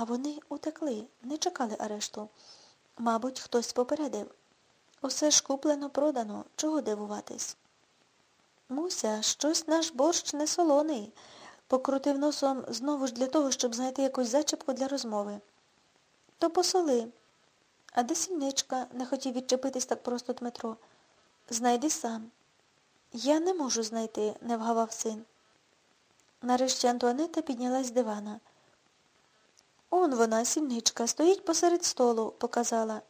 А вони утекли, не чекали арешту. Мабуть, хтось попередив. Усе ж куплено, продано. Чого дивуватись? Муся, щось наш борщ не солоний. Покрутив носом знову ж для того, щоб знайти якусь зачіпку для розмови. То посоли. А де сільничка? не хотів відчепитись так просто Дмитро. Знайди сам. Я не можу знайти, не вгавав син. Нарешті Антуанета піднялась з дивана. Он вона, сільничка, стоїть посеред столу, показала.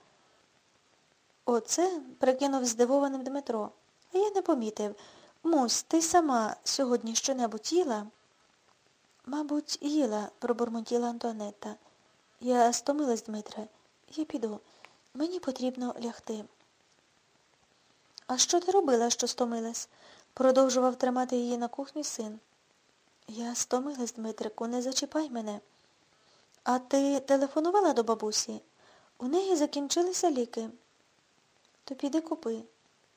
Оце, прикинув здивованим Дмитро. А я не помітив. Мусь, ти сама сьогодні щонебудь їла? Мабуть, їла, пробурмотіла Антуанетта. Я стомилась, Дмитре. Я піду. Мені потрібно лягти. А що ти робила, що стомилась? продовжував тримати її на кухні син. Я стомилась, Дмитрику, не зачіпай мене. А ти телефонувала до бабусі? У неї закінчилися ліки. То піди купи.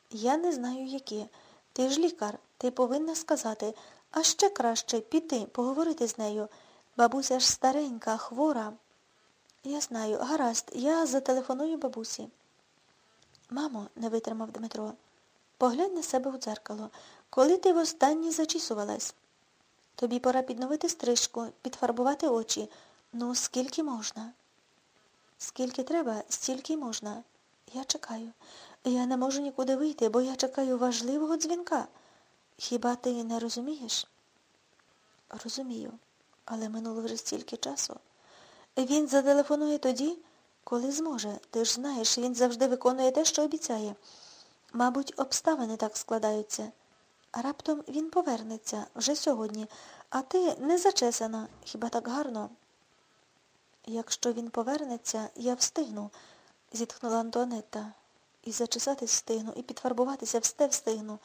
Я не знаю, які. Ти ж лікар, ти повинна сказати, а ще краще піти, поговорити з нею. Бабуся ж старенька, хвора. Я знаю, гаразд, я зателефоную бабусі. Мамо, не витримав Дмитро, поглянь на себе у дзеркало. Коли ти востаннє зачісувалась? Тобі пора підновити стрижку, підфарбувати очі. Ну, скільки можна? Скільки треба, стільки можна. Я чекаю. Я не можу нікуди вийти, бо я чекаю важливого дзвінка. Хіба ти не розумієш? Розумію, але минуло вже стільки часу. Він зателефонує тоді, коли зможе. Ти ж знаєш, він завжди виконує те, що обіцяє. Мабуть, обставини так складаються. Раптом він повернеться вже сьогодні, а ти не зачесана. Хіба так гарно? Якщо він повернеться, я встигну, зітхнула Антуанетта. І зачесатись встигну, і підфарбуватися всте встигну.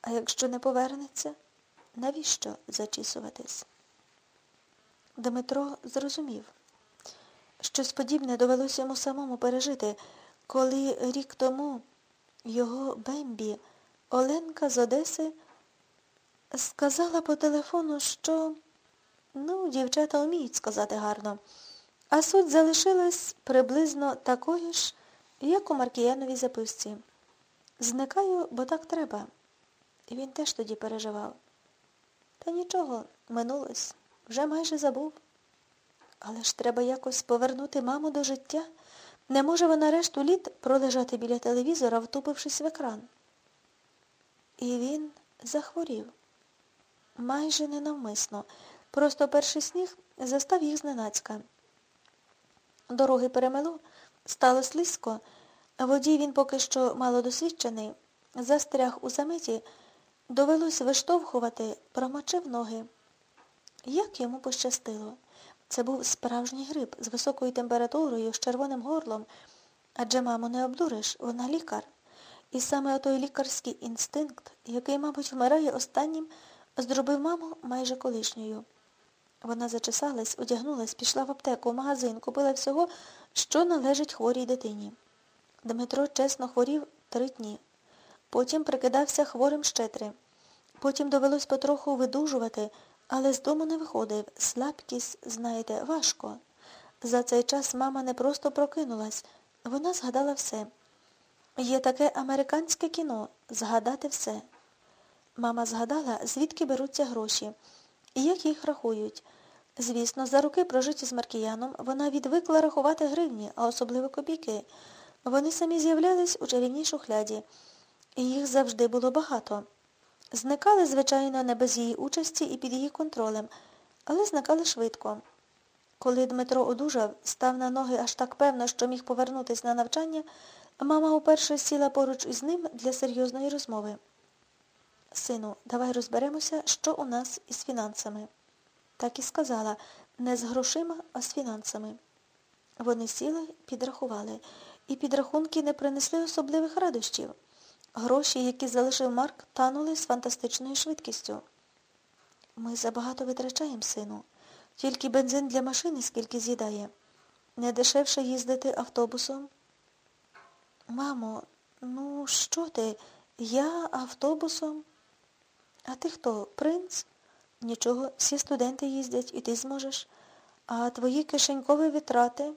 А якщо не повернеться, навіщо зачісуватись? Дмитро зрозумів. Щось подібне довелося йому самому пережити, коли рік тому його Бембі, Оленка з Одеси, сказала по телефону, що, ну, дівчата вміють сказати гарно, а суть залишилась приблизно такою ж, як у Маркіяновій записці. Зникаю, бо так треба. І він теж тоді переживав. Та нічого, минулось, вже майже забув. Але ж треба якось повернути маму до життя. Не може вона решту літ пролежати біля телевізора, втупившись в екран. І він захворів. Майже ненавмисно. Просто перший сніг застав їх зненацька. Дороги перемело, стало слизько, водій він поки що малодосвідчений, застряг у заметі, довелось виштовхувати, промочив ноги. Як йому пощастило. Це був справжній гриб з високою температурою, з червоним горлом. Адже маму не обдуриш, вона лікар. І саме отой лікарський інстинкт, який, мабуть, вмирає останнім, зробив маму майже колишньою. Вона зачесалась, одягнулась, пішла в аптеку, в магазин, купила всього, що належить хворій дитині. Дмитро чесно хворів три дні. Потім прикидався хворим ще три. Потім довелось потроху видужувати, але з дому не виходив. Слабкість, знаєте, важко. За цей час мама не просто прокинулась, вона згадала все. Є таке американське кіно згадати все. Мама згадала, звідки беруться гроші і як їх рахують. Звісно, за роки прожиті з Маркіяном вона відвикла рахувати гривні, а особливо копійки. Вони самі з'являлись у чарівній шухляді, і їх завжди було багато. Зникали, звичайно, не без її участі і під її контролем, але зникали швидко. Коли Дмитро одужав, став на ноги аж так певно, що міг повернутися на навчання, мама уперше сіла поруч із ним для серйозної розмови. Сину, давай розберемося, що у нас із фінансами. Так і сказала, не з грошима, а з фінансами. Вони сіли, підрахували, і підрахунки не принесли особливих радощів. Гроші, які залишив Марк, танули з фантастичною швидкістю. Ми забагато витрачаємо, сину. Тільки бензин для машини скільки з'їдає. Не дешевше їздити автобусом. Мамо, ну що ти? Я автобусом? А ти хто? Принц? Нічого, всі студенти їздять, і ти зможеш. А твої кишенькові витрати?